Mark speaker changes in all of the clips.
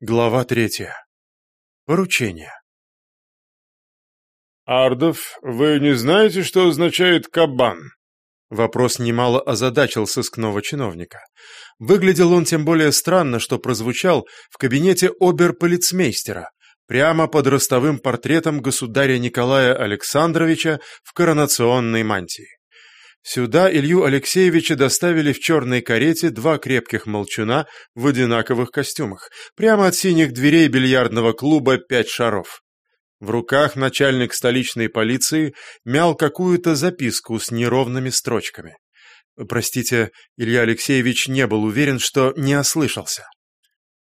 Speaker 1: Глава третья. Поручение.
Speaker 2: «Ардов, вы не знаете, что означает кабан?»
Speaker 1: Вопрос немало озадачил сыскного чиновника. Выглядел он тем более странно, что прозвучал в кабинете оберполицмейстера, прямо под ростовым портретом государя Николая Александровича в коронационной мантии. Сюда Илью Алексеевича доставили в черной карете два крепких молчуна в одинаковых костюмах, прямо от синих дверей бильярдного клуба «Пять шаров». В руках начальник столичной полиции мял какую-то записку с неровными строчками. Простите, Илья Алексеевич не был уверен, что не ослышался.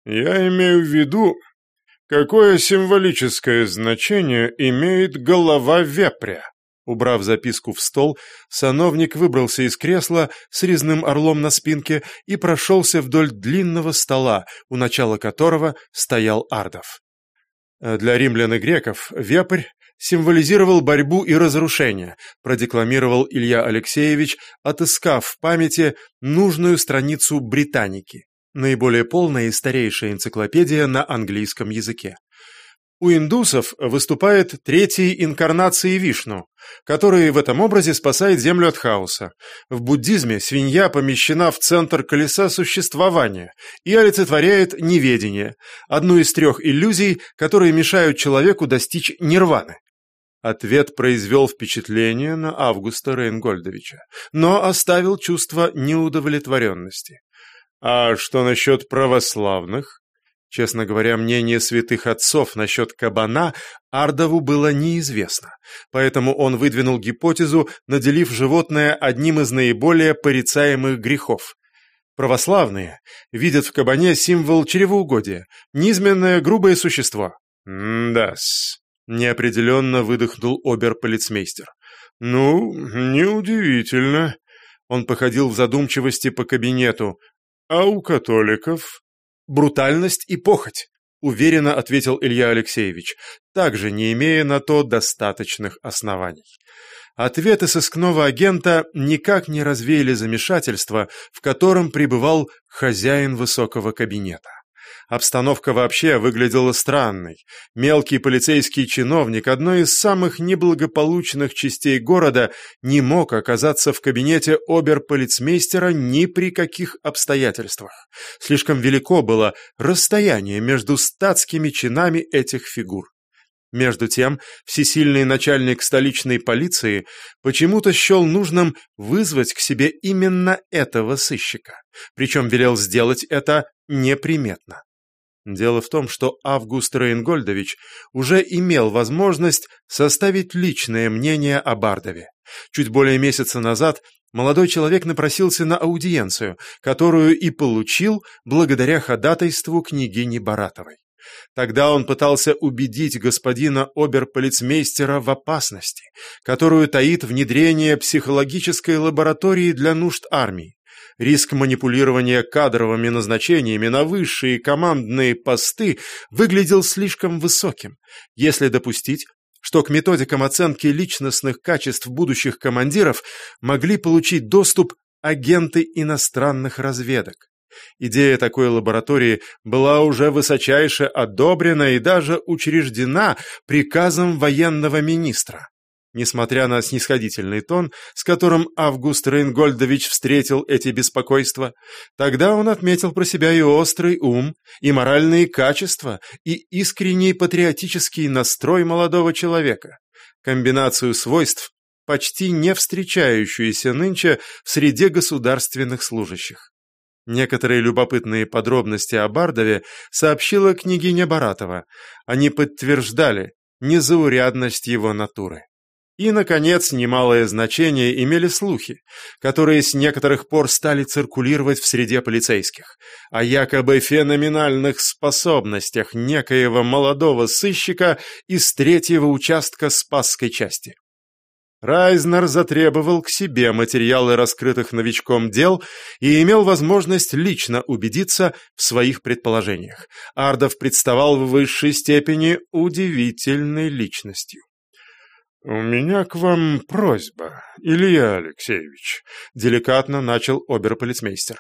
Speaker 2: «Я имею в виду, какое символическое значение имеет голова вепря?»
Speaker 1: Убрав записку в стол, сановник выбрался из кресла с резным орлом на спинке и прошелся вдоль длинного стола, у начала которого стоял Ардов. Для римлян и греков вепрь символизировал борьбу и разрушение, продекламировал Илья Алексеевич, отыскав в памяти нужную страницу «Британики», наиболее полная и старейшая энциклопедия на английском языке. У индусов выступает третьей инкарнацией Вишну, который в этом образе спасает Землю от хаоса. В буддизме свинья помещена в центр колеса существования и олицетворяет неведение, одну из трех иллюзий, которые мешают человеку достичь нирваны. Ответ произвел впечатление на Августа Рейнгольдовича, но оставил чувство неудовлетворенности.
Speaker 2: «А что насчет православных?»
Speaker 1: Честно говоря, мнение святых отцов насчет кабана Ардову было неизвестно, поэтому он выдвинул гипотезу, наделив животное одним из наиболее порицаемых грехов. Православные видят в кабане символ чревоугодия, низменное грубое существо.
Speaker 2: «М-да-с»,
Speaker 1: неопределенно выдохнул оберполицмейстер.
Speaker 2: «Ну, неудивительно».
Speaker 1: Он походил в задумчивости по кабинету.
Speaker 2: «А у католиков?»
Speaker 1: Брутальность и похоть», — уверенно ответил Илья Алексеевич, также не имея на то достаточных оснований. Ответы сыскного агента никак не развеяли замешательство, в котором пребывал хозяин высокого кабинета. Обстановка вообще выглядела странной. Мелкий полицейский чиновник одной из самых неблагополучных частей города не мог оказаться в кабинете оберполицмейстера ни при каких обстоятельствах. Слишком велико было расстояние между статскими чинами этих фигур. Между тем, всесильный начальник столичной полиции почему-то счел нужным вызвать к себе именно этого сыщика, причем велел сделать это неприметно. Дело в том, что Август Рейнгольдович уже имел возможность составить личное мнение о Бардове. Чуть более месяца назад молодой человек напросился на аудиенцию, которую и получил благодаря ходатайству княгини Баратовой. Тогда он пытался убедить господина оберполицмейстера в опасности, которую таит внедрение психологической лаборатории для нужд армии. Риск манипулирования кадровыми назначениями на высшие командные посты выглядел слишком высоким, если допустить, что к методикам оценки личностных качеств будущих командиров могли получить доступ агенты иностранных разведок. Идея такой лаборатории была уже высочайше одобрена и даже учреждена приказом военного министра. Несмотря на снисходительный тон, с которым Август Рейнгольдович встретил эти беспокойства, тогда он отметил про себя и острый ум, и моральные качества, и искренний патриотический настрой молодого человека, комбинацию свойств, почти не встречающуюся нынче в среде государственных служащих. Некоторые любопытные подробности о Бардове сообщила княгиня Баратова. Они подтверждали незаурядность его натуры. И, наконец, немалое значение имели слухи, которые с некоторых пор стали циркулировать в среде полицейских, о якобы феноменальных способностях некоего молодого сыщика из третьего участка Спасской части. Райзнер затребовал к себе материалы раскрытых новичком дел и имел возможность лично убедиться в своих предположениях. Ардов представал в высшей степени удивительной личностью.
Speaker 2: «У меня к вам просьба, Илья Алексеевич», — деликатно начал оберполицмейстер.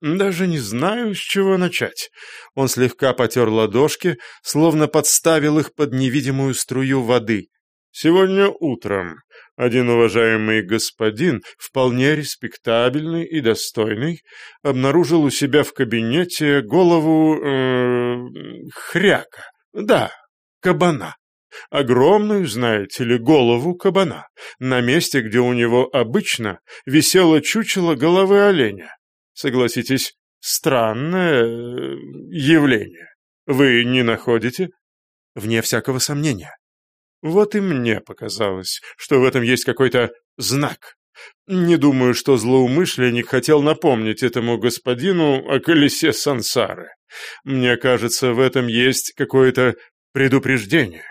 Speaker 1: Даже не знаю, с чего начать. Он слегка потер ладошки, словно подставил их под невидимую струю воды. Сегодня утром один уважаемый господин, вполне респектабельный и достойный, обнаружил у себя в кабинете голову... Э, хряка. Да, кабана. Огромную, знаете ли, голову кабана, на месте, где у него обычно висело чучело головы оленя. Согласитесь, странное э, явление. Вы не находите? Вне всякого сомнения. Вот и мне показалось, что в этом есть какой-то знак. Не думаю, что злоумышленник хотел напомнить этому господину о колесе сансары. Мне кажется, в этом есть какое-то предупреждение.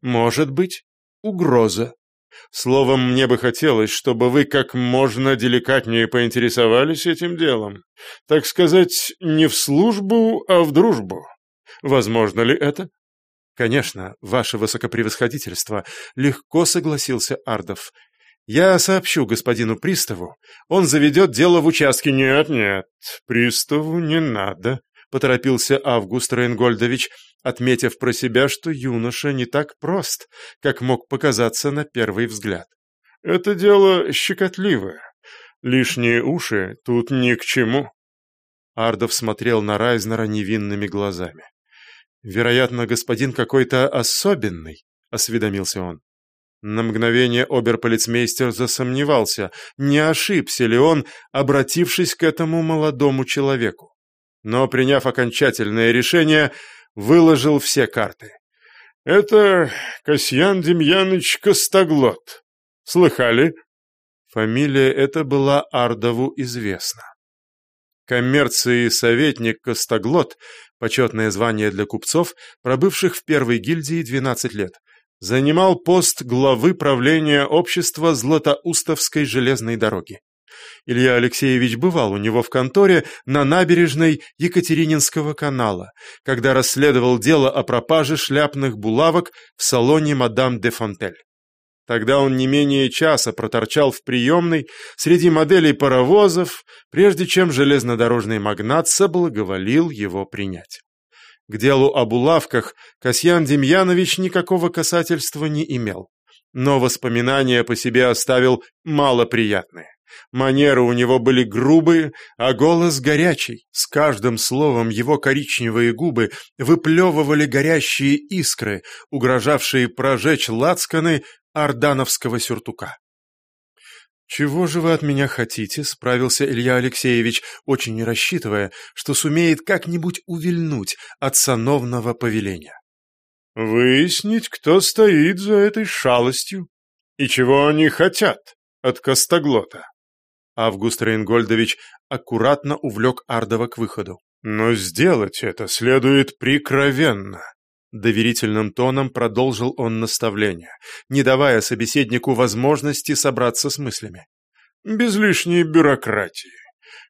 Speaker 1: Может быть, угроза. Словом, мне бы хотелось, чтобы вы как можно деликатнее поинтересовались этим делом. Так сказать, не в службу, а в дружбу. Возможно ли это? Конечно, ваше высокопревосходительство, легко согласился Ардов. Я сообщу господину приставу. Он заведет дело в участке. Нет, нет, приставу не надо, поторопился Август Рейнгольдович, отметив про себя, что юноша не так прост, как мог показаться на первый взгляд. Это дело щекотливое. Лишние уши тут ни к чему. Ардов смотрел на Райзнера невинными глазами. «Вероятно, господин какой-то особенный», — осведомился он. На мгновение оберполицмейстер засомневался, не ошибся ли он, обратившись к этому молодому человеку. Но, приняв окончательное решение, выложил все карты. «Это Касьян Демьяныч Костоглот. Слыхали?» Фамилия эта была Ардову известна. Коммерции советник Костоглот почетное звание для купцов, пробывших в первой гильдии 12 лет, занимал пост главы правления общества Златоустовской железной дороги. Илья Алексеевич бывал у него в конторе на набережной Екатерининского канала, когда расследовал дело о пропаже шляпных булавок в салоне мадам де Фонтель. Тогда он не менее часа проторчал в приемной среди моделей паровозов, прежде чем железнодорожный магнат соблаговолил его принять. К делу об улавках Касьян Демьянович никакого касательства не имел, но воспоминания по себе оставил малоприятные. Манеры у него были грубые, а голос горячий. С каждым словом его коричневые губы выплевывали горящие искры, угрожавшие прожечь лацканы ордановского сюртука. «Чего же вы от меня хотите?» — справился Илья Алексеевич, очень не рассчитывая, что сумеет как-нибудь увильнуть от сановного повеления.
Speaker 2: «Выяснить, кто стоит за этой шалостью и чего они хотят от Костоглота».
Speaker 1: Август Рейнгольдович аккуратно увлек Ардова к выходу.
Speaker 2: «Но сделать это следует прикровенно,
Speaker 1: Доверительным тоном продолжил он наставление, не давая собеседнику возможности собраться с мыслями.
Speaker 2: «Без лишней бюрократии.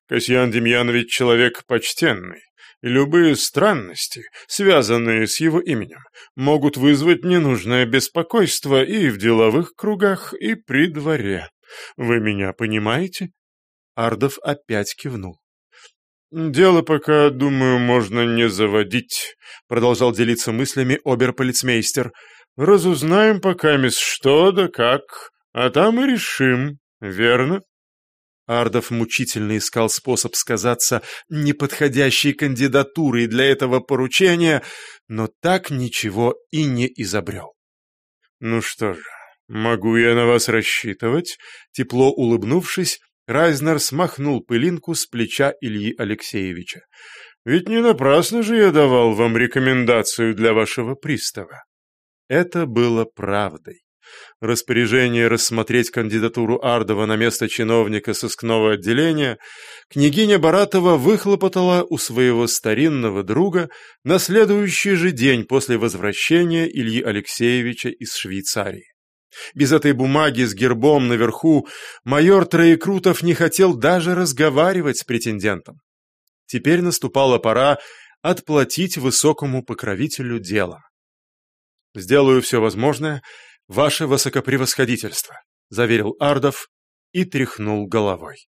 Speaker 2: Касьян Демьянович человек почтенный, и любые странности, связанные с его именем, могут вызвать ненужное беспокойство и в деловых кругах, и при дворе. Вы меня понимаете?»
Speaker 1: Ардов опять кивнул.
Speaker 2: «Дело пока, думаю, можно не заводить», — продолжал делиться мыслями оберполицмейстер. «Разузнаем пока, мисс, что да как, а там и решим, верно?»
Speaker 1: Ардов мучительно искал способ сказаться неподходящей кандидатурой для этого поручения, но так ничего и не изобрел.
Speaker 2: «Ну что же, могу я на вас рассчитывать?»
Speaker 1: Тепло улыбнувшись, Райзнер смахнул пылинку с плеча Ильи Алексеевича.
Speaker 2: «Ведь не напрасно же я давал вам рекомендацию для вашего пристава».
Speaker 1: Это было правдой. Распоряжение рассмотреть кандидатуру Ардова на место чиновника сыскного отделения княгиня Баратова выхлопотала у своего старинного друга на следующий же день после возвращения Ильи Алексеевича из Швейцарии. Без этой бумаги с гербом наверху майор Троекрутов не хотел даже разговаривать с претендентом. Теперь наступала пора отплатить высокому покровителю дело. «Сделаю все возможное, ваше высокопревосходительство», — заверил Ардов и тряхнул головой.